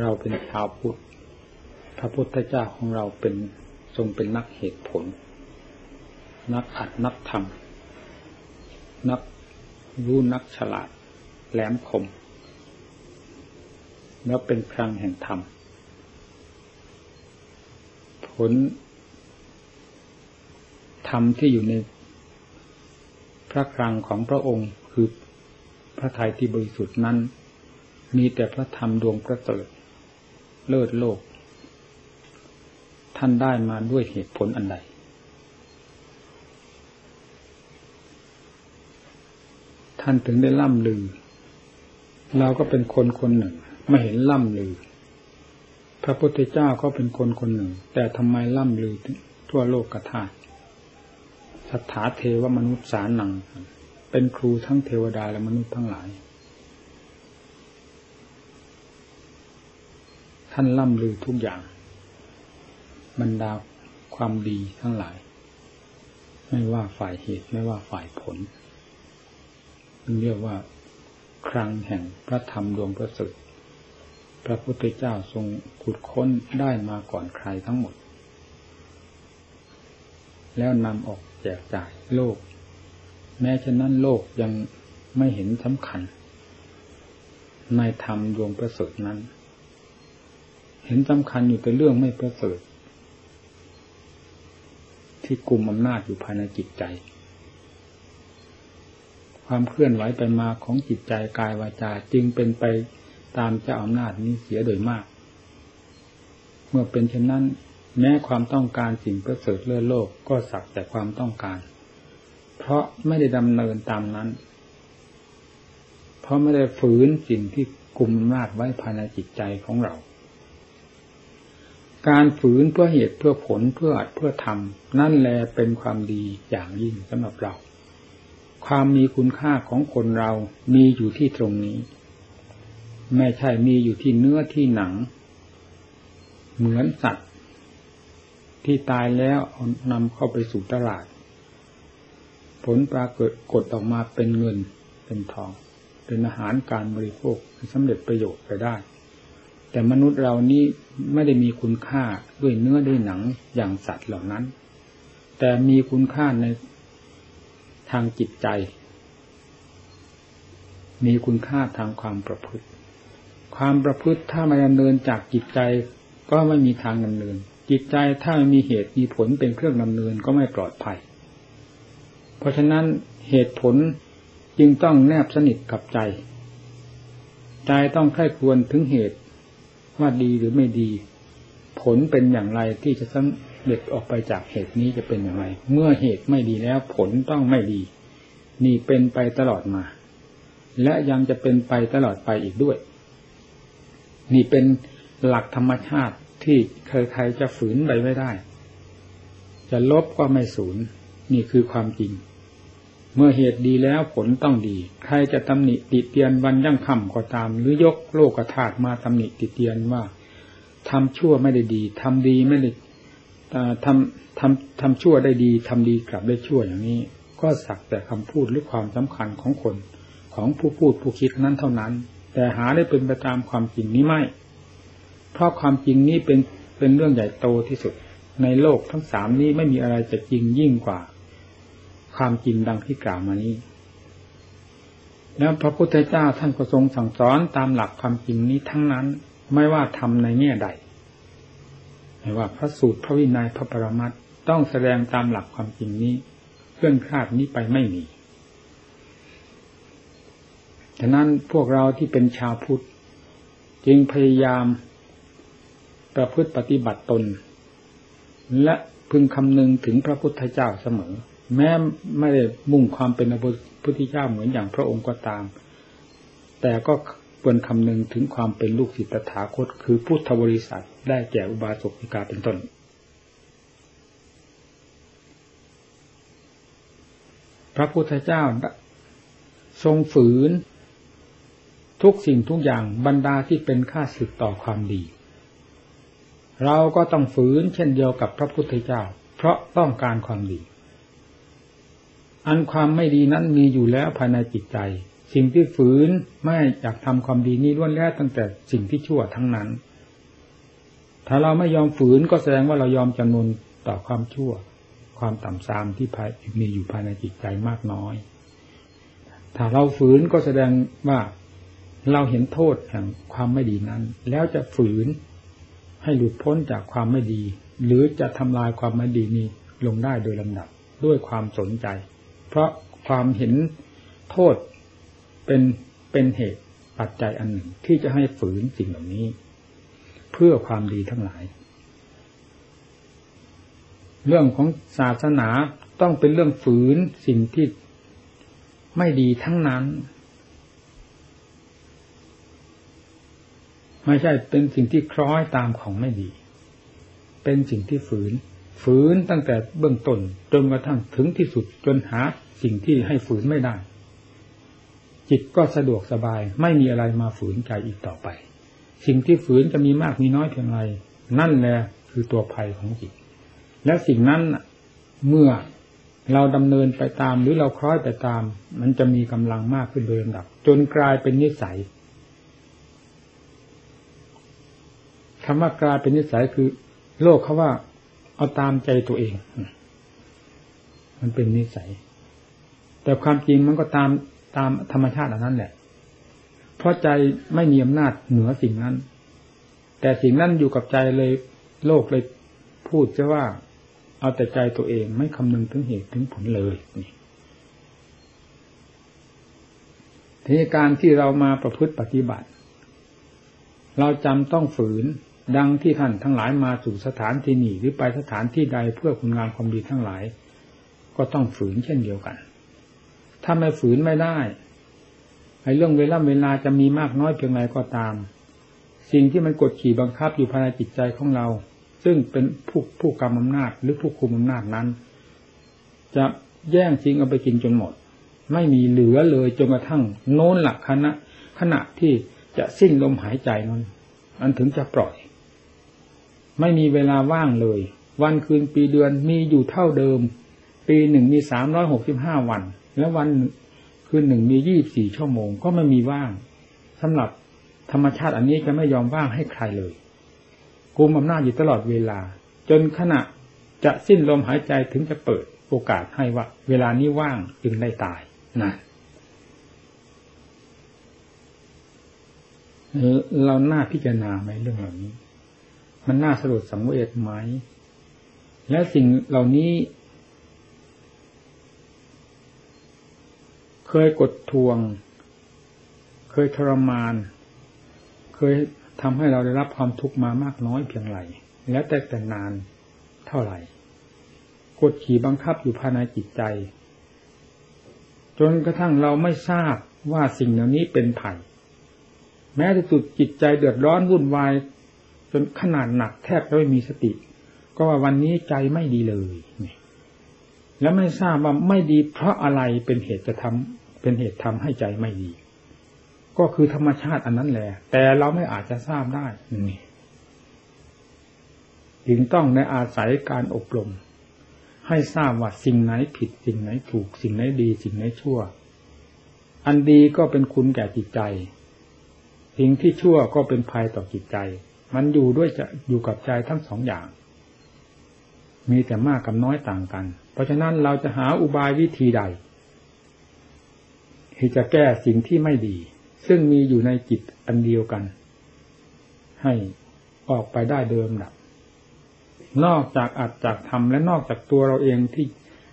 เราเป็นชาวพุทธ พระพุทธเจ้าของเราเป็นทรงเป็นนักเหตุผล นักอัดนักทำนักรู้นักฉลาด แหลมคม แล้วเป็นครังแห่งธรรม ผลธรรมที่อยู่ในพระครังของพระองค์คือพระทัยที่บริสุทธิ์นั้น มีแต่พระธรรมดวงประเสริฐ เลิศโลก ท่านได้มาด้วยเหตุผลอันใด ท่านถึงได้ล่ำลือ เราก็เป็นคนคนหนึ่ง ไม่เห็นล่ำลือ พระพุทธเจ้าก็เป็นคนคนหนึ่ง แต่ทำไมล่ำลือทั่วโลกกระทาสัทธาเทวมนุษย์สารนัง เป็นครูทั้งเทวดาและมนุษย์ทั้งหลาย ท่านล่ำลือทุกอย่าง บรรดาความดีทั้งหลาย ไม่ว่าฝ่ายเหตุไม่ว่าฝ่ายผลเรียกว่าครั้งแห่งพระธรรมดวงประเสริฐพระพุทธเจ้าทรงขุดค้นได้มาก่อนใครทั้งหมด แล้วนำออกแจกจ่ายโลก แม้ฉะนั้นโลกยังไม่เห็นสำคัญ ในธรรมดวงประเสริฐนั้น เห็นสำคัญอยู่แต่เรื่องไม่ประเสริฐที่กลุ่มอำนาจอยู่ภายในจิตใจ ความเคลื่อนไหวไปมาของจิตใจกายวาจาจึงเป็นไปตามเจ้าอำนาจนี้เสียโดยมาก เมื่อเป็นเช่นนั้น แม้ความต้องการสิ่งประเสริฐเลื่อโลกก็สักแต่ความต้องการ เพราะไม่ได้ดำเนินตามนั้น เพราะไม่ได้ฝืนสิ่งที่กลุ่มอำนาจไว้ภายในจิตใจของเรา การฝืนเพื่อเหตุเพื่อผลเพื่ออัดเพื่อทำนั่นแลเป็นความดีอย่างยิ่งสำหรับเรา ความมีคุณค่าของคนเรามีอยู่ที่ตรงนี้ ไม่ใช่มีอยู่ที่เนื้อที่หนัง เหมือนสัตว์ ที่ตายแล้วนำเข้าไปสู่ตลาด ผลปรากฏกดออกมาเป็นเงินเป็นทอง เป็นอาหารการบริโภคสำเร็จประโยชน์ไปได้ แต่มนุษย์เรานี้ไม่ได้มีคุณค่าด้วยเนื้อด้วยหนังอย่างสัตว์เหล่านั้น แต่มีคุณค่าในทางจิตใจ มีคุณค่าทางความประพฤติ ความประพฤติถ้าไม่ดำเนินจากจิตใจก็ไม่มีทางดำเนิน จิตใจถ้าไม่มีเหตุมีผลเป็นเครื่องดำเนินก็ไม่ปลอดภัย เพราะฉะนั้นเหตุผลจึงต้องแนบสนิทกับใจ ใจต้องใคร่ควรถึงเหตุ ว่าดีหรือไม่ดี ผลเป็นอย่างไรที่จะสำเร็จออกไปจากเหตุนี้จะเป็นอย่างไร เมื่อเหตุไม่ดีแล้วผลต้องไม่ดี นี่เป็นไปตลอดมา และยังจะเป็นไปตลอดไปอีกด้วย นี่เป็นหลักธรรมชาติที่ใครๆจะฝืนไปไม่ได้ จะลบก็ไม่สูญนี่คือความจริง เมื่อเหตุดีแล้วผลต้องดี ใครจะตำหนิติเตียนวันยั่งคำก็ตาม หรือยกโลกธาตุมาตำหนิติเตียนว่าทำชั่วไม่ได้ดีทำดีไม่ได้ทำทำทำชั่วได้ดีทำดีกลับได้ชั่วอย่างนี้ ก็สักแต่คำพูดหรือความสำคัญของคนของผู้พูดผู้คิดนั้นเท่านั้น แต่หาได้เป็นไปตามความจริงนี้ไม่ เพราะความจริงนี้เป็นเป็นเรื่องใหญ่โตที่สุด ในโลกทั้งสามนี้ไม่มีอะไรจะจริงยิ่งกว่า ความจริงดังที่กล่าวมานี้ แล้วพระพุทธเจ้าท่านก็ทรงสั่งสอนตามหลักความจริงนี้ทั้งนั้น ไม่ว่าทำในแง่ใด ไม่ว่าพระสูตรพระวินัยพระปรมัตต้องแสดงตามหลักความจริงนี้เคลื่อนคลาดนี้ไปไม่มีฉะนั้นพวกเราที่เป็นชาวพุทธ จึงพยายามประพฤติปฏิบัติตน และพึงคำนึงถึงพระพุทธเจ้าเสมอ แม้ไม่ได้มุ่งความเป็นพระพุทธเจ้าเหมือนอย่างพระองค์ก็ตาม แต่ก็ควรคำนึงถึงความเป็นลูกศิษย์ตถาคต คือพุทธบริษัทได้แก่อุบาสกิกาเป็นต้น พระพุทธเจ้าทรงฝืน ทุกสิ่งทุกอย่างบรรดาที่เป็นค่าสึกต่อความดี เราก็ต้องฝืนเช่นเดียวกับพระพุทธเจ้า เพราะต้องการความดี อันความไม่ดีนั้นมีอยู่แล้วภายในจิตใจ สิ่งที่ฝืนไม่อยากทำความดีนี้ล้วนแล้วตั้งแต่สิ่งที่ชั่วทั้งนั้น ถ้าเราไม่ยอมฝืนก็แสดงว่าเรายอมจำนนต่อความชั่ว ความต่ำทรามที่มีอยู่ภายในจิตใจมากน้อย ถ้าเราฝืนก็แสดงว่าเราเห็นโทษแห่งความไม่ดีนั้น แล้วจะฝืนให้หลุดพ้นจากความไม่ดี หรือจะทำลายความไม่ดีนี้ลงได้โดยลำดับด้วยความสนใจ เพราะความเห็นโทษเป็นเป็นเหตุปัจจัยอันหนึ่งที่จะให้ฝืนสิ่งเหล่านี้ เพื่อความดีทั้งหลาย เรื่องของศาสนาต้องเป็นเรื่องฝืนสิ่งที่ไม่ดีทั้งนั้น ไม่ใช่เป็นสิ่งที่คล้อยตามของไม่ดี เป็นสิ่งที่ฝืน ฝืนตั้งแต่เบื้องต้นจนกระทั่งถึงที่สุดจนหาสิ่งที่ให้ฝืนไม่ได้ จิตก็สะดวกสบายไม่มีอะไรมาฝืนใจอีกต่อไป สิ่งที่ฝืนจะมีมากมีน้อยเพียงไรนั่นแหละคือตัวภัยของจิต และสิ่งนั้นเมื่อเราดำเนินไปตามหรือเราคล้อยไปตาม มันจะมีกำลังมากขึ้นโดยลำดับ จนกลายเป็นนิสัยคำว่ากลายเป็นนิสัยคือ โลกเขาว่า เอาตามใจตัวเอง มันเป็นนิสัย แต่ความจริงมันก็ตามตามธรรมชาติอันนั้นแหละ เพราะใจไม่มีอำนาจเหนือสิ่งนั้น แต่สิ่งนั้นอยู่กับใจเลยโลกเลยพูดจะว่า เอาแต่ใจตัวเองไม่คำนึงถึงเหตุถึงผลเลยนี่ทีนี้การที่เรามาประพฤติปฏิบัติ เราจำต้องฝืน ดังที่ท่านทั้งหลายมาสู่สถานที่นี้หรือไปสถานที่ใดเพื่อคุณงานความดีทั้งหลาย ก็ต้องฝืนเช่นเดียวกัน ถ้าไม่ฝืนไม่ได้ไอ้เรื่องเวลาเวลาจะมีมากน้อยเพียงไรก็ตาม สิ่งที่มันกดขี่บังคับอยู่ภายในจิตใจของเรา ซึ่งเป็นผู้ผู้กรรมอำนาจหรือผู้คุมอำนาจนั้น จะแย่งจริงเอาไปกินจนหมด ไม่มีเหลือเลยจนกระทั่งโน้นหลักคณะขณะที่จะสิ้นลมหายใจนั้นอันถึงจะปล่อย ไม่มีเวลาว่างเลย วันคืนปีเดือนมีอยู่เท่าเดิม ปีหนึ่งมีสามร้อยหกสิบห้าวัน แล้ววันคืนหนึ่งมียี่บสี่ชั่วโมงก็ไม่มีว่างสำหรับธรรมชาติอันนี้จะไม่ยอมว่างให้ใครเลยกุมอำนาจอยู่ตลอดเวลา จนขณะจะสิ้นลมหายใจถึงจะเปิดโอกาสให้ว่า เวลานี้ว่างจึงได้ตายนะเราหน้าพิจารณาไหมเรื่องเหล่านี้ มันน่าสลดสังเวชไหม และสิ่งเหล่านี้ เคยกดทวง เคยทรมาน เคยทำให้เราได้รับความทุกข์มามากน้อยเพียงไร แล้วแต่แต่นานเท่าไหร่ กดขี่บังคับอยู่ภายในจิตใจ จนกระทั่งเราไม่ทราบว่าสิ่งเหล่านี้เป็นไผ่แม้ที่สุดจิตใจเดือดร้อนวุ่นวาย จนขนาดหนักแทบจะไม่มีสติ ก็ว่าวันนี้ใจไม่ดีเลยแล้วไม่ทราบว่าไม่ดีเพราะอะไรเป็นเหตุจะทำเป็นเหตุทำให้ใจไม่ดี ก็คือธรรมชาติอันนั้นแหละ แต่เราไม่อาจจะทราบได้นี่จึงต้องในอาศัยการอบรม ให้ทราบว่าสิ่งไหนผิด สิ่งไหนถูก สิ่งไหนดี สิ่งไหนชั่ว อันดีก็เป็นคุณแก่จิตใจ สิ่งที่ชั่วก็เป็นภัยต่อจิตใจ มันอยู่ด้วยจะอยู่กับใจทั้งสองอย่าง มีแต่มากกับน้อยต่างกัน เพราะฉะนั้นเราจะหาอุบายวิธีใด ที่จะแก้สิ่งที่ไม่ดี ซึ่งมีอยู่ในจิตอันเดียวกัน ให้ออกไปได้เดิมดับ นอกจากอัดจากทำและนอกจากตัวเราเองที่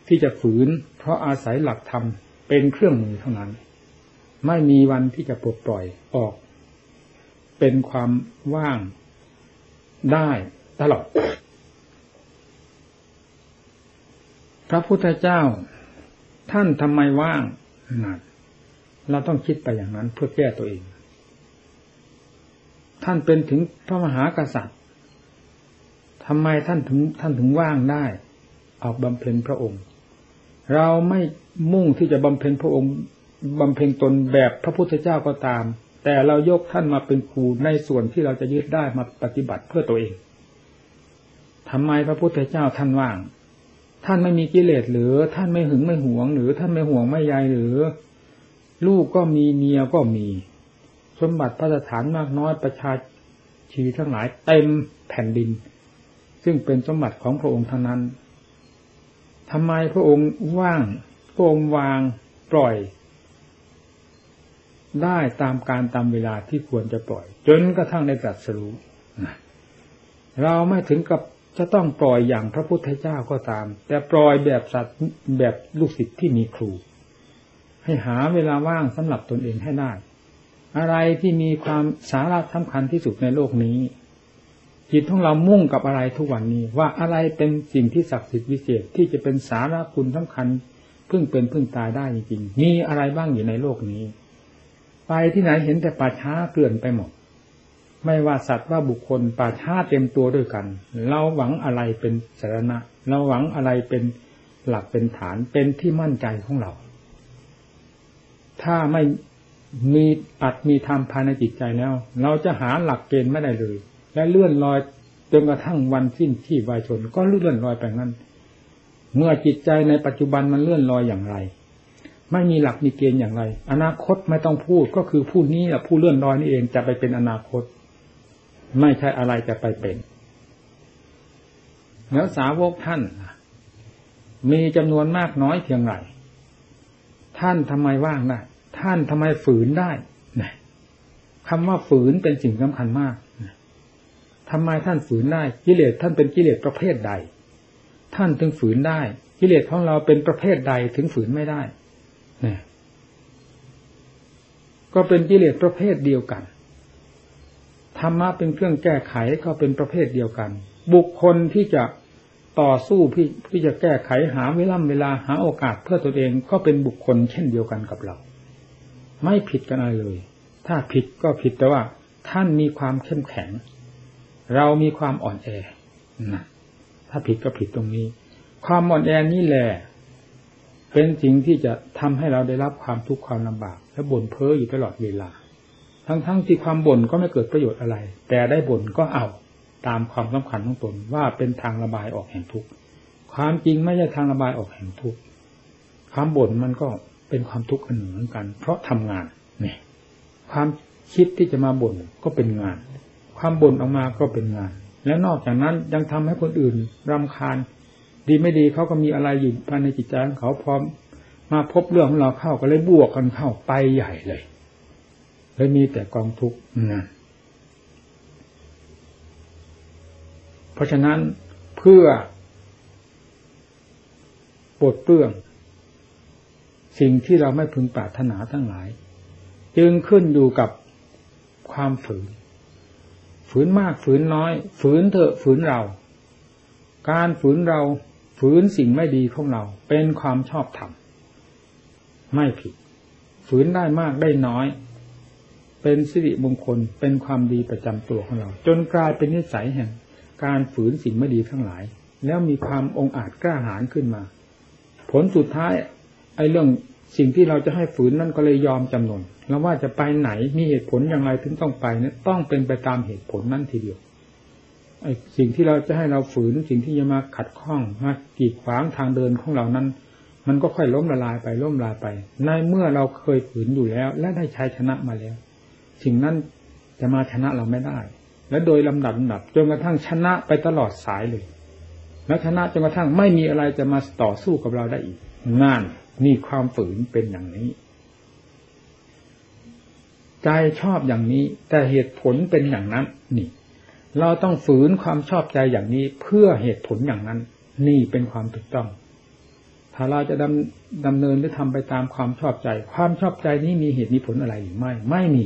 ที่จะฝืน เพราะอาศัยหลักธรรมเป็นเครื่องมือเท่านั้น ไม่มีวันที่จะปลดปล่อยออก เป็นความว่าง ได้ตลอด พระพุทธเจ้า ท่านทำไมว่างนั่นเราต้องคิดไปอย่างนั้นเพื่อแก้ตัวเอง ท่านเป็นถึงพระมหากษัตริย์ทำไมท่านถึงท่านถึงว่างได้ ออกบำเพ็ญพระองค์ เราไม่มุ่งที่จะบำเพ็ญพระองค์บำเพ็ญตนแบบพระพุทธเจ้าก็ตาม แต่เรายกท่านมาเป็นครูในส่วนที่เราจะยึดได้มาปฏิบัติเพื่อตัวเองทำไมพระพุทธเจ้าท่านว่าง ท่านไม่มีกิเลสหรือ ท่านไม่หึงไม่หวง หรือท่านไม่ห่วงไม่ใยหรือ ลูกก็มีเมียก็มี สมบัติพระสถานมากน้อยประชาชีวิตทั้งหลายเต็มแผ่นดิน ซึ่งเป็นสมบัติของพระองค์เท่านั้นทำไมพระองค์ว่างพระองค์วางปล่อย ได้ตามการตามเวลาที่ควรจะปล่อย จนกระทั่งได้ตรัสรู้เราไม่ถึงกับจะต้องปล่อยอย่างพระพุทธเจ้าก็ตาม แต่ปล่อยแบบสัตว์แบบลูกศิษย์ที่มีครู ให้หาเวลาว่างสำหรับตนเองให้ได้ อะไรที่มีความสาระสำคัญที่สุดในโลกนี้ จิตของเรามุ่งกับอะไรทุกวันนี้ ว่าอะไรเป็นสิ่งที่ศักดิ์สิทธิ์วิเศษที่จะเป็นสาระคุณสำคัญ พึ่งเป็นพึ่งตายได้จริงๆมีอะไรบ้างอยู่ในโลกนี้ ไปที่ไหนเห็นแต่ป่าช้าเกลื่อนไปหมด ไม่ว่าสัตว์ว่าบุคคลป่าช้าเต็มตัวด้วยกัน เราหวังอะไรเป็นสาระเราหวังอะไรเป็นหลักเป็นฐานเป็นที่มั่นใจของเรา ถ้าไม่มีอัดมีธรรมภายในจิตใจแล้ว เราจะหาหลักเกณฑ์ไม่ได้เลย และเลื่อนลอยจนกระทั่งวันสิ้นที่วายชนก็เลื่อนลอยไปนั้น เมื่อจิตใจในปัจจุบันมันเลื่อนลอยอย่างไร ไม่มีหลักมีเกณฑ์อย่างไร อนาคตไม่ต้องพูดก็คือผู้นี้แหละผู้เลื่อนลอยนี่เองจะไปเป็นอนาคต ไม่ใช่อะไรจะไปเป็น แล้วสาวกท่าน มีจำนวนมากน้อยเพียงไรท่านทำไมว่างได้ท่านทำไมฝืนได้คำว่าฝืนเป็นสิ่งสำคัญมากทำไมท่านฝืนได้กิเลสท่านเป็นกิเลสประเภทใด ท่านถึงฝืนได้ กิเลสของเราเป็นประเภทใดถึงฝืนไม่ได้ ก็เป็นกิเลสประเภทเดียวกัน ธรรมะเป็นเครื่องแก้ไขก็เป็นประเภทเดียวกัน บุคคลที่จะต่อสู้พี่ที่จะแก้ไขหาเวลาเวลาหาโอกาสเพื่อตนเองก็เป็นบุคคลเช่นเดียวกันกับเรา ไม่ผิดกันอะไรเลย ถ้าผิดก็ผิดแต่ว่า ท่านมีความเข้มแข็ง เรามีความอ่อนแอนะถ้าผิดก็ผิดตรงนี้ ความอ่อนแอนี่แหละ เป็นสิ่งที่จะทำให้เราได้รับความทุกข์ความลำบาก และบ่นเพ้ออยู่ตลอดเวลา ทั้งๆทที่ความบ่นก็ไม่เกิดประโยชน์อะไร แต่ได้บ่นก็เอาตามความสำคัญของตนว่าเป็นทางระบายออกแห่งทุกข์ความจริงไม่ใช่ทางระบายออกแห่งทุกข์ความบ่นมันก็เป็นความทุกข์อันหนึ่งเหมือนกัน เพราะทำงานเนี่ย ความคิดที่จะมาบ่นก็เป็นงาน ความบ่นออกมาก็เป็นงาน แล้วนอกจากนั้นยังทำให้คนอื่นรำคาญ ดีไม่ดีเขาก็มีอะไรอยู่ภายในจิตใจของเขาพร้อม มาพบเรื่องของเราเข้าก็เลยบวกกันเข้าไปใหญ่เลยเลยมีแต่กองทุกข์นะเพราะฉะนั้นเพื่อปลดเปลื้องสิ่งที่เราไม่พึงปรารถนาทั้งหลาย จึงขึ้นอยู่กับความฝืน ฝืนมากฝืนน้อย ฝืนเถอะฝืนเรา การฝืนเรา ฝืนสิ่งไม่ดีของเรา เป็นความชอบธรรมไม่ผิด ฝืนได้มากได้น้อย เป็นสิริมงคลเป็นความดีประจำตัวของเรา จนกลายเป็นนิสัยแห่ง การฝืนสิ่งไม่ดีทั้งหลาย แล้วมีความองอาจกล้าหาญขึ้นมา ผลสุดท้ายไอ้เรื่องสิ่งที่เราจะให้ฝืนนั่นก็เลยยอมจำนนแล้วว่าจะไปไหนมีเหตุผลอย่างไรถึงต้องไปเนี่ยต้องเป็นไปตามเหตุผลนั่นทีเดียว สิ่งที่เราจะให้เราฝืนสิ่งที่จะมาขัดข้องมากีดขวางทางเดินของเรานั้น มันก็ค่อยล้มละลายไปล้มลายไป ในเมื่อเราเคยฝืนอยู่แล้ว และได้ใช้ชนะมาแล้ว สิ่งนั้นจะมาชนะเราไม่ได้ และโดยลำดับลำดับจนกระทั่งชนะไปตลอดสายเลยแล้วชนะจนกระทั่งไม่มีอะไรจะมาต่อสู้กับเราได้อีกงานนี่ความฝืนเป็นอย่างนี้ ใจชอบอย่างนี้ แต่เหตุผลเป็นอย่างนั้นนี่ เราต้องฝืนความชอบใจอย่างนี้เพื่อเหตุผลอย่างนั้น นี่เป็นความถูกต้อง ถ้าเราจะดำดำเนินหรือทำไปตามความชอบใจ ความชอบใจนี้มีเหตุมีผลอะไรหรือไม่ ไม่มี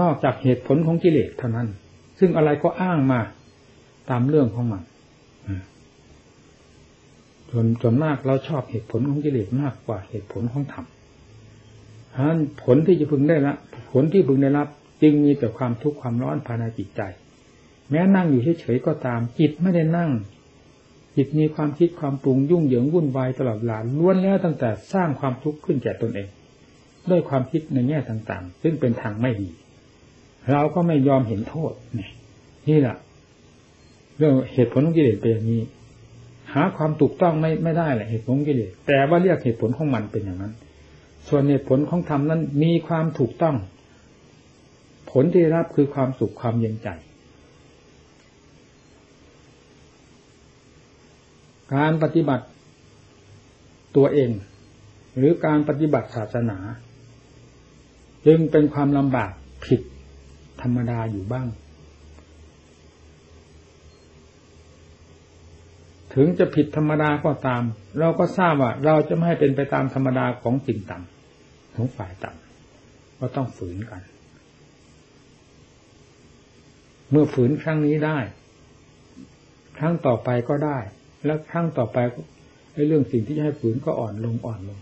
นอกจากเหตุผลของกิเลสเท่านั้น ซึ่งอะไรก็อ้างมาตามเรื่องของมันจนจนมากเราชอบเหตุผลของกิเลสมากกว่าเหตุผลของธรรมฉะนั้นผลที่จะพึงได้รับผลที่พึงได้รับ จึงมีแต่ความทุกข์ความร้อนภายในจิตใจ แม้นั่งอยู่เฉยๆก็ตาม จิตไม่ได้นั่ง จิตมีความคิดความปรุงยุ่งเหยิงวุ่นวายตลอดเวลาล้วนแล้วตั้งแต่สร้างความทุกข์ขึ้นแก่ตนเอง ด้วยความคิดในแง่ต่างๆ ซึ่งเป็นทางไม่ดี เราก็ไม่ยอมเห็นโทษนี่แหละเรื่องเหตุผลของกิเลสเป็นอย่างนี้หาความถูกต้องไม่ไม่ได้แหละเหตุผลกิเลสแต่ว่าเรียกเหตุผลของมันเป็นอย่างนั้น ส่วนเหตุผลของธรรมนั้นมีความถูกต้องผผลที่รับคือความสุขความเย็นใจ การปฏิบัติตัวเอง หรือการปฏิบัติศาสนา จึงเป็นความลำบากผิดธรรมดาอยู่บ้าง ถึงจะผิดธรรมดาก็ตาม เราก็ทราบว่าเราจะไม่ให้เป็นไปตามธรรมดาของสิ่งต่ำของฝ่ายต่ำก็ต้องฝืนกัน เมื่อฝืนครั้งนี้ได้ ครั้งต่อไปก็ได้ แล้วครั้งต่อไปไอ้เรื่องสิ่งที่จะให้ฝืนก็อ่อนลงอ่อนลง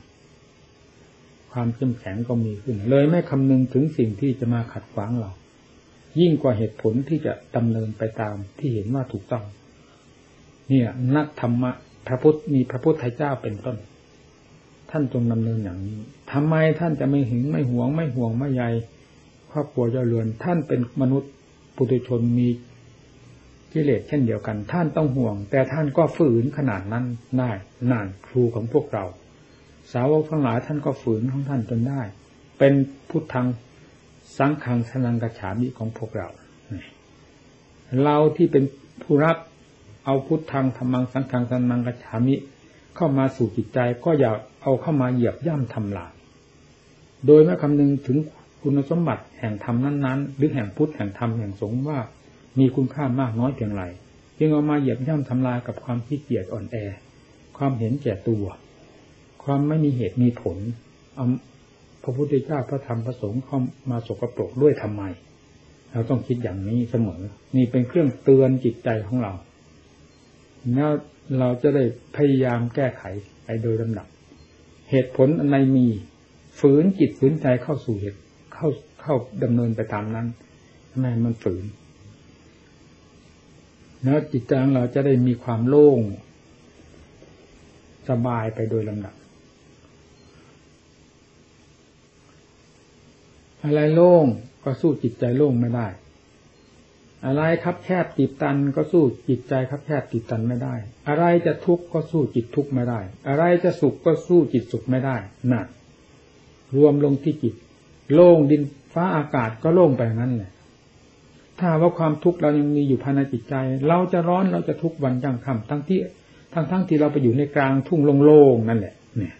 ความเข้มแข็งก็มีขึ้น เลยไม่คำนึงถึงสิ่งที่จะมาขัดขวางเรา ยิ่งกว่าเหตุผลที่จะดำเนินไปตามที่เห็นว่าถูกต้อง เนี่ย นักธรรมะพระพุทธมีพระพุทธเจ้าเป็นต้น ท่านจงดำเนินอย่างนี้ทำไมท่านจะไม่หึงไม่หวงไม่ห่วงไม่ใยครอบครัวเจ้าเรือน ท่านเป็นมนุษย์ปุถุชนมี กิเลสเช่นเดียวกัน ท่านต้องห่วง แต่ท่านก็ฝืนขนาดนั้นได้นานครูของพวกเรา สาวกทั้งหลายท่านก็ฝืนของท่านจนได้ เป็นพุทธังสังขังสนังกระฉามิของพวกเรา เราที่เป็นผู้รับเอาพุทธังธรรมังสังขังสนังกระฉามิ เข้ามาสู่จิตใจก็อย่าเอาเข้ามาเหยียบย่ำทำลายโดยไม่คำนึงถึงคุณสมบัติแห่งธรรมนั้นๆ หรือแห่งพุทธแห่งธรรมแห่งสงฆ์ว่า มีคุณค่ามากน้อยเพียงไรจึงเอามาเหยียบย่ำทำลายกับความขี้เกียจอ่อนแอ ความเห็นแก่ตัว ความไม่มีเหตุมีผลเอาพระพุทธเจ้าพระธรรมพระสงฆ์เข้ามาสกปรกด้วยทำไม เราต้องคิดอย่างนี้เสมอ นี่เป็นเครื่องเตือนจิตใจของเรา แล้วเราจะได้พยายามแก้ไขไปโดยลำดับ เหตุผลอันใดมีฝืนจิตฝืนใจเข้าสู่เหตุเข้าเข้าดำเนินไปตามนั้นทำไมมันฝืน แล้วจิตใจของเราจะได้มีความโล่ง สบายไปโดยลำดับ อะไรโล่งก็สู้จิตใจโล่งไม่ได้ อะไรครับแคบติดตันก็สู้จิตใจครับแคบติดตันไม่ได้ อะไรจะทุกข์ก็สู้จิตทุกข์ไม่ได้ อะไรจะสุขก็สู้จิตสุขไม่ได้นั่นรวมลงที่จิต โล่งดินฟ้าอากาศก็โล่งไปนั้นแหละ ถ้าว่าความทุกข์เรายังมีอยู่ภายในจิตใจ เราจะร้อนเราจะทุกข์วันยังค่ำทั้งที่ทั้งทั้งที่เราไปอยู่ในกลางทุ่งโล่งๆนั่นแหละ เนี่ย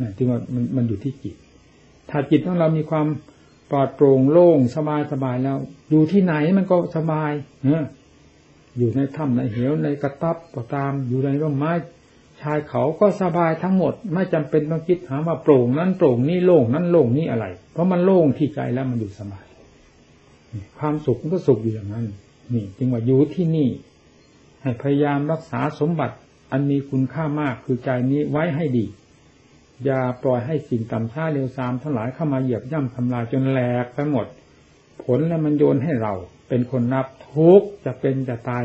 นะที่ว่ามันมันอยู่ที่จิต ถ้าจิตของเรามีความปลอดโปร่งโล่งสบายสบายแล้ว อยู่ที่ไหนมันก็สบายเนออยู่ในถ้ำในเหวในกระตับก็ตาม อยู่ในร่มไม้ชายเขาก็สบายทั้งหมด ไม่จำเป็นต้องคิดหาว่าโปร่งนั้นโปร่งนี่โล่งนั้นโล่งนี่อะไร เพราะมันโล่งที่ใจแล้วมันอยู่สบาย ความสุขมันก็สุขอยู่อย่างนั้น นี่ จึงว่าอยู่ที่นี่ ให้พยายามรักษาสมบัติ อันมีคุณค่ามากคือใจนี้ไว้ให้ดี อย่าปล่อยให้สิ่งต่ำช้าเร็วซามทั้งหลายเข้ามาเหยียบย่ำทำลายจนแหลกทั้งหมด ผลแล้วมันโยนให้เรา เป็นคนนับทุกจะเป็นจะตาย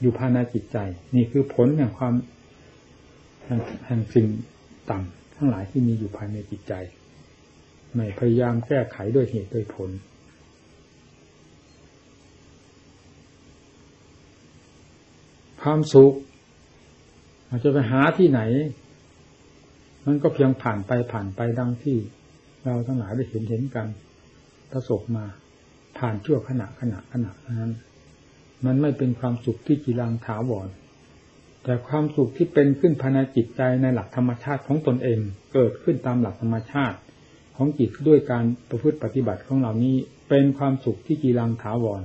อยู่ภายในจิตใจ นี่คือผลแห่งความแห่งสิ่งต่ำทั้งหลายที่มีอยู่ภายในจิตใจ ไม่พยายามแก้ไขด้วยเหตุด้วยผล ความสุขอาจจะไปหาที่ไหน มันก็เพียงผ่านไปผ่านไปดังที่ เราทั้งหลายได้เห็นเห็นกันประสบมา ผ่านชั่วขณะขณะขณะนั้น มันไม่เป็นความสุขที่กีรังถาวรแต่ความสุขที่เป็นขึ้นภายในจิตใจในหลักธรรมชาติของตนเอง เกิดขึ้นตามหลักธรรมชาติ ของจิตด้วยการประพฤติปฏิบัติของเหล่านี้ เป็นความสุขที่กีรังถาวร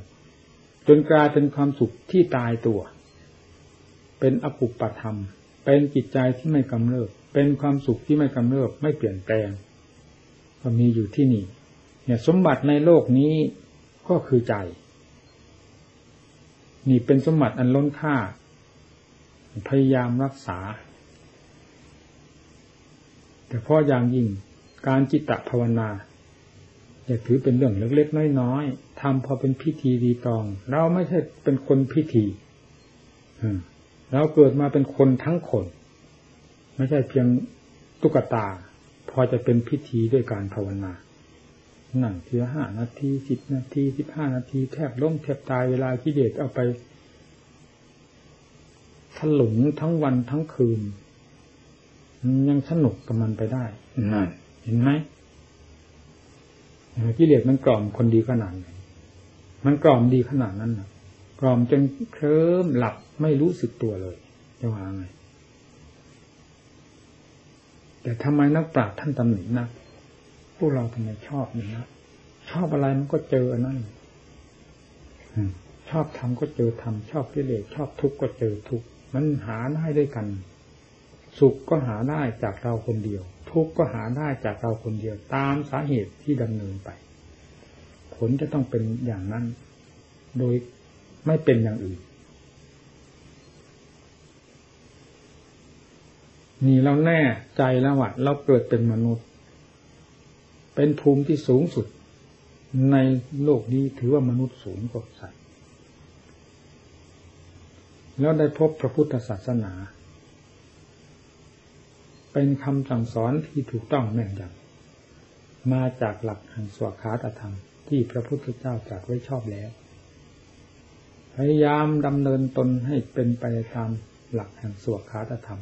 จนกลายเป็นความสุขที่ตายตัว เป็นอปุปธรรม เป็นจิตใจที่ไม่กำเริบ เป็นความสุขที่ไม่กำเริบ ไม่เปลี่ยนแปลง ก็มีอยู่ที่นี่ เนี่ยสมบัติในโลกนี้ก็คือใจ นี่เป็นสมบัติอันล้นค่า พยายามรักษา แต่พออย่างยิ่งการจิตตภาวนาอย่าถือเป็นเรื่องเล็กๆน้อยๆทำพอเป็นพิธีดีตอง เราไม่ใช่เป็นคนพิธี อืม เราเกิดมาเป็นคนทั้งคน ไม่ใช่เพียงตุ๊กตา พอจะเป็นพิธีด้วยการภาวนานั่งเทียห้านาทีสิบนาทีสิบห้านาทีแทบล้มแทบตายเวลากิเลสเอาไปถลุงทั้งวันทั้งคืน ยังสนุกกับมันไปได้นั่นเห็นไหมกิเลสมันกล่อมคนดีขนาดไหนมันกล่อมดีขนาดนั้นนะ กล่อมจนเคลิ้มหลับไม่รู้สึกตัวเลยจะว่าไงแต่ทำไมนักปราชญ์ท่านตำหนินะพวกเราทำไมชอบนี่นะชอบอะไรมันก็เจออันนั้นชอบทำก็เจอทำชอบกิเลสชอบทุกข์ก็เจอทุกข์มันหาได้ด้วยกัน สุขก็หาได้จากเราคนเดียว ทุกข์ก็หาได้จากเราคนเดียว ตามสาเหตุที่ดำเนินไป ผลจะต้องเป็นอย่างนั้น โดย ไม่เป็นอย่างอื่น นี่เราแน่ใจแล้วว่าเราเกิดเป็นมนุษย์ เป็นภูมิที่สูงสุด ในโลกนี้ถือว่ามนุษย์สูงกว่าสัตว์แล้วได้พบพระพุทธศาสนา เป็นคำสั่งสอนที่ถูกต้องแม่นยำมาจากหลักแห่งสวขาตธรรมที่พระพุทธเจ้าตรัสไว้ชอบแล้ว พยายามดำเนินตนให้เป็นไปตามหลักแห่งสวขาตธรรม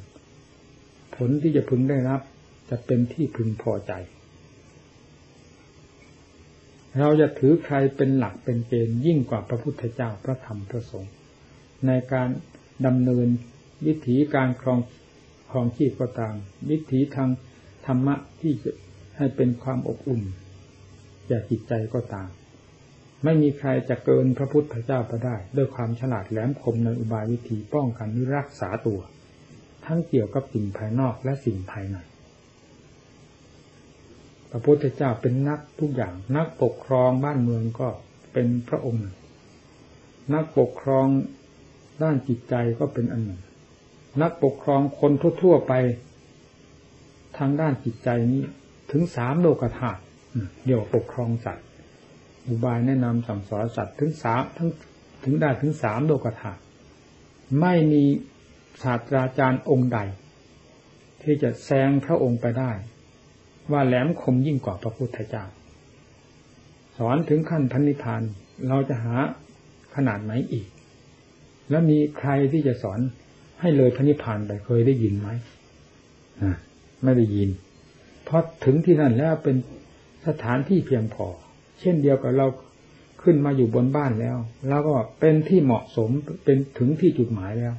ผลที่จะพึงได้รับ จะเป็นที่พึงพอใจ เราจะถือใครเป็นหลักเป็นเกณฑ์ยิ่งกว่าพระพุทธเจ้าพระธรรมพระสงฆ์ในการดำเนินวิถีการครองครองชีพก็ตามวิถีทางธรรมะที่จะให้เป็นความอบอุ่นแก่จิตใจก็ตาม ไม่มีใครจะเกินพระพุทธเจ้าไปได้ ด้วยความฉลาดแหลมคมในอุบายวิธีป้องกันหรือรักษาตัว ทั้งเกี่ยวกับสิ่งภายนอกและสิ่งภายในพระพุทธเจ้าเป็นนักทุกอย่าง นักปกครองบ้านเมืองก็เป็นพระองค์ นักปกครองด้านจิตใจก็เป็นอันหนึ่ง นักปกครองคนทั่วๆไป ทางด้านจิตใจนี้ถึงสามโลกธาตุเดี๋ยวปกครองสัตว์ อุบายแนะนำสั่งสอนสัตว์ถึงสามทั้งถึงได้ถึงสามโลกธาตุไม่มีศาสตราจารย์องค์ใด ที่จะแซงพระองค์ไปได้ ว่าแหลมคมยิ่งกว่าพระพุทธเจ้า สอนถึงขั้นพันิพานเราจะหาขนาดไหนอีก แล้วมีใครที่จะสอนให้เลยพระนิพานไปเคยได้ยินไหมไม่ได้ยิน เพราะถึงที่นั่นแล้วเป็นสถานที่เพียงพอ เช่นเดียวกับเราขึ้นมาอยู่บนบ้านแล้วเราก็เป็นที่เหมาะสมเป็นถึงที่จุดหมายแล้ว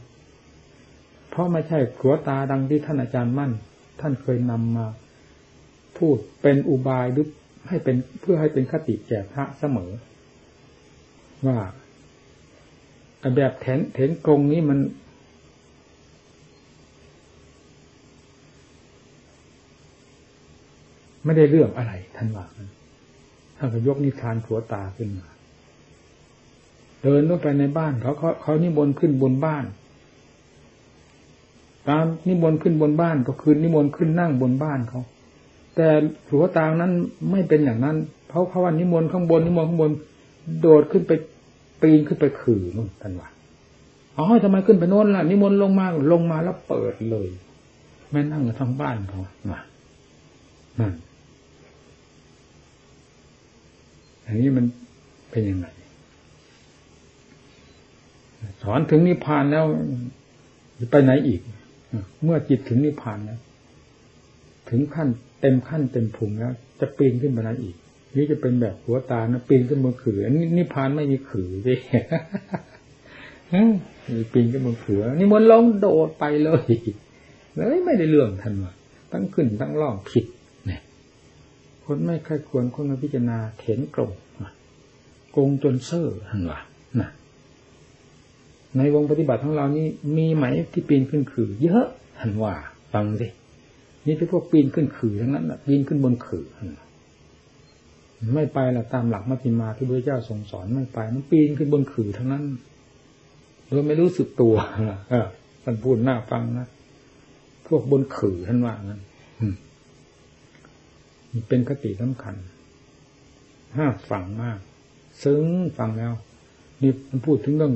เพราะไม่ใช่ขัวตาดังที่ท่านอาจารย์มั่น ท่านเคยนำมา พูดเป็นอุบายหรือให้เป็นเพื่อให้เป็นคติแก่พระเสมอ ว่าแบบแถนเถนกรงนี้มันไม่ได้เรื่องอะไรท่านว่า ท่านก็ยกนิทานขัวตาขึ้นมา เดินเข้าไปในบ้านเขาเขาเขานิมนต์ขึ้นบนบ้าน ตามนิมนต์ขึ้นบนบ้านก็คือนิมนต์ขึ้นนั่งบนบ้านเขาแต่หัวตานั้นไม่เป็นอย่างนั้นเพราะเขาว่านิมนต์ข้างบนนิมนต์ข้างบน โดดขึ้นไปปีนขึ้นไปขื่อนู่นท่านว่าอ๋อทำไมขึ้นไปโน้นล่ะ นิมนต์ลงมาลงมาแล้วเปิดเลย ไม่นั่งทางบ้านเขามานั่น อันนี้มันเป็นยังไงสอนถึงนิพพานแล้วจะไปไหนอีก เมื่อจิตถึงนิพพานแล้วถึงขั้นเต็มขั้นเต็มภูมิแล้ว จะปีนขึ้นไปไหนอีกนี่จะเป็นแบบหัวตานะปีนขึ้นบนขืออันนี้นิพพานไม่มีขือดิมีปีนขึ้นบนขือนี่มันลงโดดไปเลยเลยไม่ได้เรื่องทันว่าตั้งขึ้นตั้งล่องผิด คนไม่ค่อยควรคนมาพิจารณาเถนกรงกงจนเซ่อทันว่านะในวงปฏิบัติของเรานี่มีไหมที่ปีนขึ้นขือ เยอะทันว่าฟังสินี่เป็นพวกปีนขึ้นขือทั้งนั้นปีนขึ้นบนขือไม่ไปละตามหลักมัชฌิมาที่พระเจ้าทรงสอนไม่ไป มันปีนขึ้นบนขื่อทั้งนั้น โดยไม่รู้สึกตัวเออท่านพูดหน้าฟังนะพวกบนขื่อท่านว่างั้น เป็นคติสำคัญ ห้าฝังมาก ซึ้งฟังแล้ว นี่มันพูดถึงเรื่อง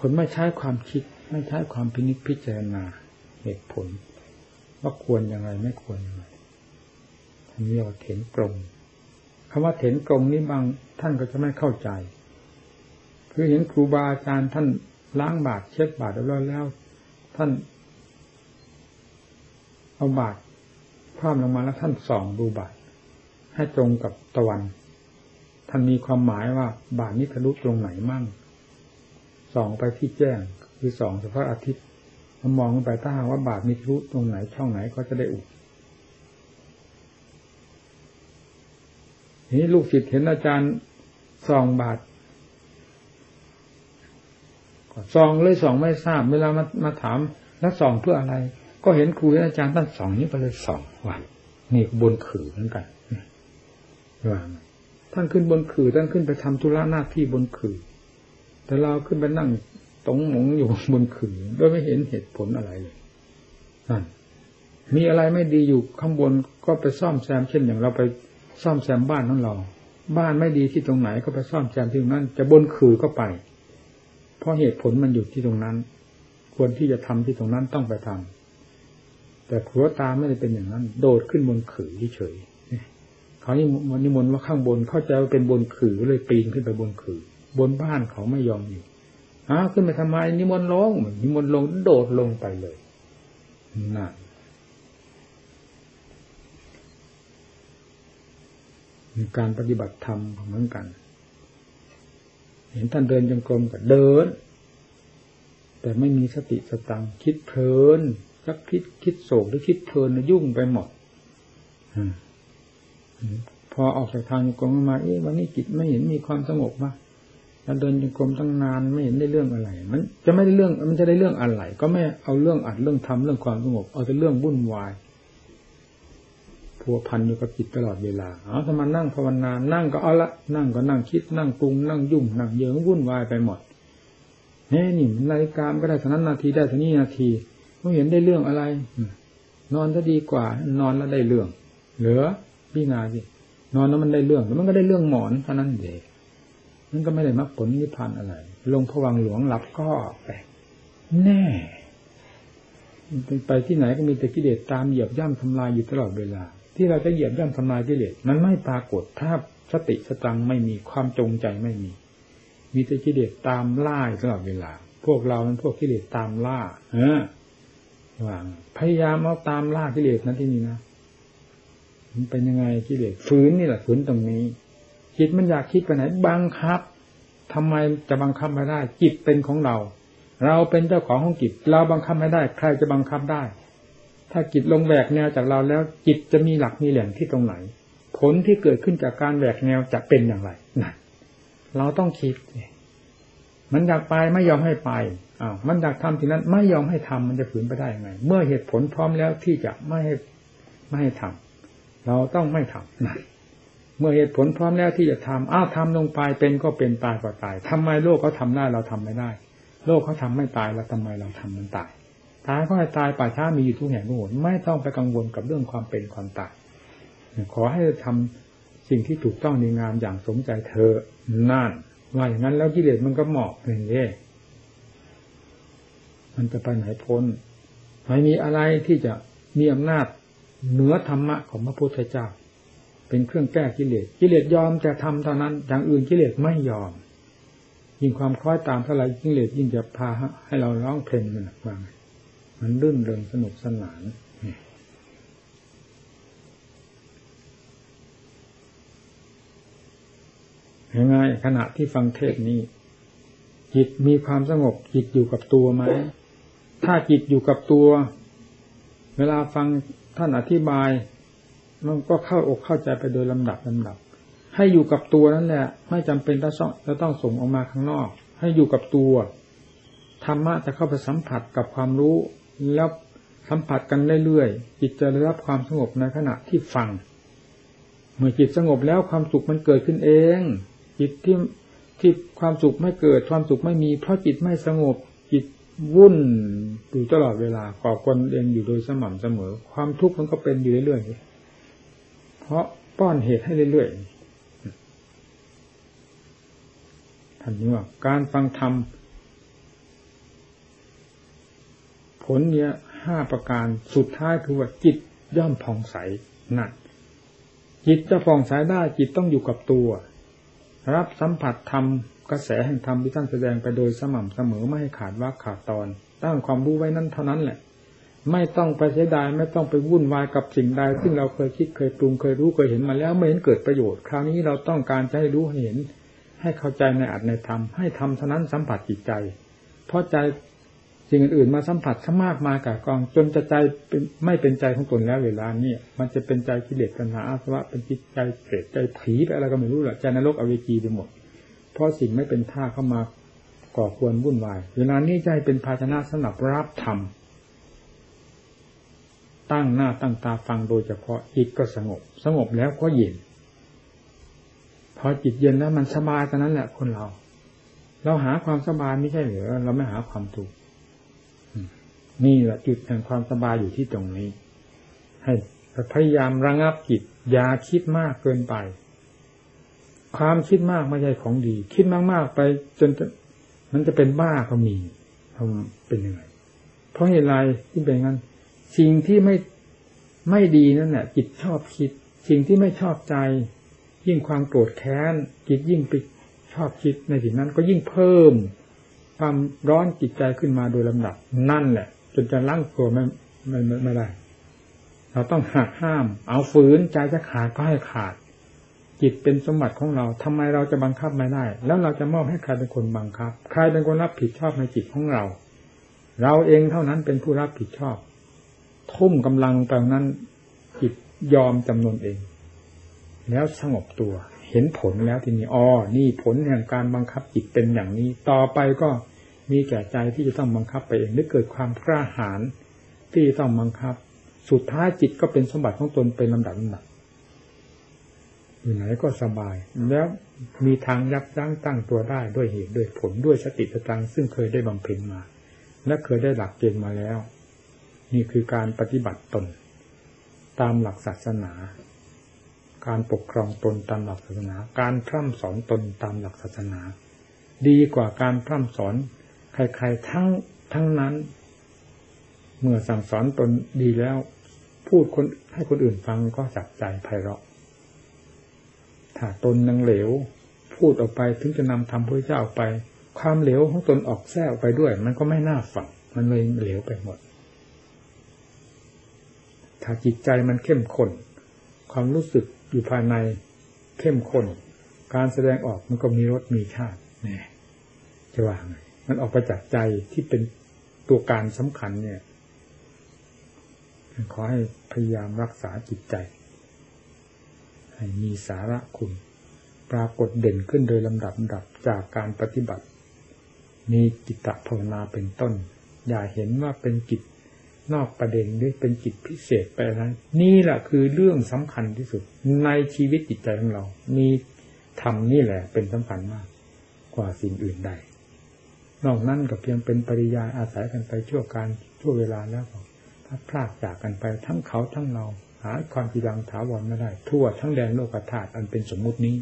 คนไม่ใช้ความคิด ไม่ใช้ความพินิจพิจารณาเหตุผล ว่าควรยังไงไม่ควรยังไงท่านเรียกว่าเข็นกลมคำว่าเถนกรงนี้บางท่านก็จะไม่เข้าใจ คือเห็นครูบาอาจารย์ท่านล้างบาตรเช็ดบาตรแล้วแล้ว ท่านเอาบาตร คว่ำลงมาแล้วท่านส่องดูบาตรให้ตรงกับตะวัน ท่านมีความหมายว่าบาทนี้ทะลุตรงไหนมั่งส่องไปที่แจ้งคือส่องเฉพาะอาทิตย์มองไปถ้าหากว่าบาทมีทะลุตรงไหนช่องไหนก็จะได้อุกนี้ลูกศิษย์เห็นอาจารย์ส่องบาทส่องเลยส่องไม่ทราบ เวลามามาถามแล้วส่องเพื่ออะไร ก็เห็นครูอาจารย์ท่านสองนี้ไปเลยสองว่านี่บนขื่อเหมือนกันว่าท่านขึ้นบนขื่อท่านขึ้นไปทำธุระหน้าที่บนขื่อแต่เราขึ้นไปนั่งตรงหมงอยู่บนขื่อโดยไม่เห็นเหตุผลอะไรเลยนั่นมีอะไรไม่ดีอยู่ข้างบนก็ไปซ่อมแซมเช่นอย่างเราไปซ่อมแซมบ้านของเรา บ้านไม่ดีที่ตรงไหนก็ไปซ่อมแซมที่ตรงนั้น จะบนขือก็ไป เพราะเหตุผลมันอยู่ที่ตรงนั้น ควรที่จะทำที่ตรงนั้นต้องไปทำ แต่ผัวตาไม่ได้เป็นอย่างนั้น โดดขึ้นบนขือเฉยเขานี่มันนิมนต์ว่าข้างบนเข้าใจว่าเป็นบนขือเลยปีนขึ้นไปบนขือบนบ้านเขาไม่ยอมอยู่อ้าขึ้นไปทำไมนิมนต์ลงนิมนต์ลงโดดลงไปเลยน่ะการปฏิบัติธรรมเหมือนกัน เห็นท่านเดินจงกรมก็เดิน แต่ไม่มีสติสตังคิดเพลิน กคิดคิดโศกหรือคิดเพลินยุ่งไปหมดพอออกจากทางกรมมาเอ๊ะวันนี้จิตไม่เห็นมีความสงบมาเราเดินจงกรมตั้งนานไม่เห็นได้เรื่องอะไร มันจะไม่ได้เรื่อง มันจะได้เรื่องอะไร ก็ไม่เอาเรื่องอัดเรื่องทำเรื่องความสงบ เอาแต่เรื่องวุ่นวายพัวพันอยู่กับจิตตลอดเวลา เอาถ้ามานั่งภาวนา นั่งก็เอาละ นั่งก็นั่งคิด นั่งปรุง นั่งยุ่ง นั่งเยิงวุ่นวายไปหมดเฮ้นี่นาฬิกาก็ได้สันั้นนาทีได้สันี้นาที ไม่เห็นได้เรื่องอะไร นอนจะดีกว่า นอนแล้วได้เรื่อง เหลือพี่นาสินอนแล้วมันได้เรื่อง มันก็ได้เรื่องหมอนเท่านั้นเองมันก็ไม่ได้มรรคผลนิพพานอะไร ลงผวังหลวงหลับก็ไปแน่ไปที่ไหนก็มีแต่กิเลสตามเหยียบย่ำทำลายอยู่ตลอดเวลา ที่เราจะเหยียบย่ำทำลายกิเลสมันไม่ปรากฏถ้าสติสตังไม่มีความจงใจไม่มี มีแต่กิเลสตามล่าตลอดเวลา พวกเรามันพวกกิเลสตามล่า เออ ว่าง พยายามเอาตามล่ากิเลสนั้นที่นี่นะมันเป็นยังไงกิเลสฝืนนี่แหละฝืนตรงนี้ จิตมันอยากคิดไปไหนบังคับทำไมจะบังคับไม่ได้ จิตเป็นของเรา เราเป็นเจ้าของของจิต เราบังคับไม่ได้ ใครจะบังคับได้ ถ้าจิตลงแหวกแนวจากเราแล้ว จิตจะมีหลักมีแหล่งที่ตรงไหน ผลที่เกิดขึ้นจากการแหวกแนวจะเป็นอย่างไรนั่นเราต้องคิด มันอยากไปไม่ยอมให้ไป อ้าวมันอยากทำทีนั้นไม่ยอมให้ทำมันจะฝืนไปได้ยังไง เมื่อเหตุผลพร้อมแล้วที่จะไม่ให้ไม่ให้ทำเราต้องไม่ทำนั่นเมื่อเหตุผลพร้อมแล้วที่จะทำอ้าวทำลงไปเป็นก็เป็นตายก็ตายทำไมโลกเขาทาได้เราทำไม่ได้ โลกเขาทาไม่ตายแล้วทำไมเราทำมันตายตายก็ให้ตายป่าช้ามีอยู่ทุกแห่งทุกหนไม่ต้องไปกังวลกับเรื่องความเป็นความตายขอให้ทำสิ่งที่ถูกต้องในงามอย่างสมใจเธอนั่นว่าอย่างนั้นแล้วกิเลสมันก็เหมาะอย่างนี้ มันจะไปไหนพ้น ไม่มีอะไรที่จะมีอำนาจเหนือธรรมะของพระพุทธเจ้า เป็นเครื่องแก้กิเลส กิเลสยอมจะทำเท่านั้นอย่างอื่นกิเลสไม่ยอม ยิ่งความคล้อยตามเท่าไรกิเลสยิ่งจะพาให้เราร้องเพลงมันว่างมันรื่นเริงสนุกสนานยังไงขณะที่ฟังเทศนี้ จิตมีความสงบจิตอยู่กับตัวไหม ถ้าจิตอยู่กับตัว เวลาฟังท่านอธิบาย มันก็เข้าอกเข้าใจไปโดยลำดับลำดับ ให้อยู่กับตัวนั่นแหละไม่จำเป็นจะต้องส่งออกมาข้างนอก ให้อยู่กับตัวธรรมะจะเข้าไปสัมผัสกับความรู้แล้วสัมผัสกันเรื่อยๆจิตจะได้รับความสงบในขณะที่ฟัง เมื่อจิตสงบแล้วความสุขมันเกิดขึ้นเอง จิตที่ที่ความสุขไม่เกิดความสุขไม่มี เพราะจิตไม่สงบ วุ่นอยู่ตลอดเวลาก่อกวนเองอยู่โดยสม่ำเสมอ ความทุกข์มันก็เป็นอยู่เรื่อยๆเพราะป้อนเหตุให้เรื่อยๆท่านนี้ว่าการฟังธรรมผลเนี้ยห้าประการสุดท้ายคือว่าจิตย่อมผ่องใสนั่นจิตจะผ่องใสได้จิตต้องอยู่กับตัว รับสัมผัสธรรม กระแสแห่งธรรมที่ท่านแสดงไปโดยสม่ำเสมอไม่ให้ขาดว่าขาดตอน ตั้งความรู้ไว้นั่นเท่านั้นแหละ ไม่ต้องไปเสียดายไม่ต้องไปวุ่นวายกับสิ่งใดซึ่งเราเคยคิดเคยปรุงเคยรู้เคยเห็นมาแล้วไม่เห็นเกิดประโยชน์ คราวนี้เราต้องการจะให้รู้ให้เห็น ให้เข้าใจในอัตในธรรมให้ทำเท่านั้นสัมผัสจิตใจ เพราะใจสิ่งอื่นๆมาสัมผัสซะมากมายกับกอง จนจะใจไม่เป็นใจของตนแล้วเวลานี้มันจะเป็นใจกิเลสตัณหาอาสวะเป็นจิตใจเปรตใจผีไปอะไรก็ไม่รู้แหละใจนรกอเวจีไปหมด เพราะสิ่งไม่เป็นท่าเข้ามาก่อควรวุ่นวายเวลานี้ใจเป็นภาชนะสำหรับรับธรรมตั้งหน้าตั้งตาฟังโดยเฉพาะจิตก็สงบ สงบแล้วก็เย็น พอจิตเย็นแล้วมันสบายตอนนั้นแหละคนเรา เราหาความสบายไม่ใช่เหรือเราไม่หาความถูกนี่แหละจุดแห่งความสบายอยู่ที่ตรงนี้ ให้พยายามระงับจิตอย่าคิดมากเกินไป ความคิดมากไม่ใช่ของดี คิดมากๆไปจนมันจะเป็นบ้าก็มีทำเป็นยังไง เพราะเหตุไรที่เป็นงั้น สิ่งที่ไม่ไม่ดีนั่นแหละจิตชอบคิด สิ่งที่ไม่ชอบใจ ยิ่งความโกรธแค้นจิตยิ่งไปชอบคิดในสิ่งนั้น ก็ยิ่งเพิ่ม ความร้อนจิตใจขึ้นมาโดยลำดับ นั่นแหละ จนจะลั่งตัวไม่ไม่ไม่ได้ เราต้องหักห้าม เอาฝืนใจจะขาดก็ให้ขาด จิตเป็นสมบัติของเราทำไมเราจะบังคับไม่ได้ แล้วเราจะมอบให้ใครเป็นคนบังคับ ใครเป็นคนรับผิดชอบในจิตของเรา เราเองเท่านั้นเป็นผู้รับผิดชอบ ทุ่มกำลังตรงนั้น จิตยอมจำนวนเอง แล้วสงบตัว เห็นผลแล้วทีนี้อ๋อนี่ผลแห่งการบังคับจิตเป็นอย่างนี้ ต่อไปก็มีแก่ใจที่จะต้องบังคับไปเองหรือเกิดความกล้าหาญที่ต้องบังคับ สุดท้ายจิตก็เป็นสมบัติของตนเป็นลำดับลำดับ อยู่ไหนก็สบาย แล้วมีทางยับยั้งตั้งตัวได้ด้วยเหตุด้วยผลด้วยสติสตังซึ่งเคยได้บำเพ็ญมา และเคยได้หลักเกณฑ์มาแล้ว นี่คือการปฏิบัติตน ตามหลักศาสนา การปกครองตนตามหลักศาสนา การพร่ำสอนตนตามหลักศาสนา ดีกว่าการพร่ำสอน ใครๆทั้งทั้งนั้น เมื่อสั่งสอนตนดีแล้ว พูดคนให้คนอื่นฟังก็จับใจไพเราะ ถ้าตนยังเหลว พูดออกไปถึงจะนำธรรมพระเจ้าออกไป ความเหลวของตนออกแทรกไปด้วย มันก็ไม่น่าฟังมันเลยเหลวไปหมด ถ้าจิตใจมันเข้มข้นความรู้สึกอยู่ภายในเข้มข้นการแสดงออกมันก็มีรสมีชาตินี่จะว่าไงมันออกไปจากใจที่เป็นตัวการสำคัญเนี่ย ขอให้พยายามรักษาจิตใจ ให้มีสาระคุณ ปรากฏเด่นขึ้นโดยลำดับดับจากการปฏิบัติ มีจิตภาวนาเป็นต้น อย่าเห็นว่าเป็นจิตนอกประเด็นหรือเป็นจิตพิเศษไปนั้นนี่แหละคือเรื่องสำคัญที่สุด ในชีวิตจิตใจของเรา มีธรรมนี่แหละ เป็นสำคัญมาก กว่าสิ่งอื่นใดนอกนั้นก็เพียงเป็นปริยายอาศัยกันไปชั่วการชั่วเวลาแล้วก็พัดพลาดจากกันไปทั้งเขาทั้งเรา หาความจีรังถาวรไม่ได้ ทั่วทั้งแดนโลกธาตุอันเป็นสมมุตินี้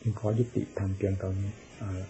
จึงขอยุติทำเพียงตอนนี้อ่า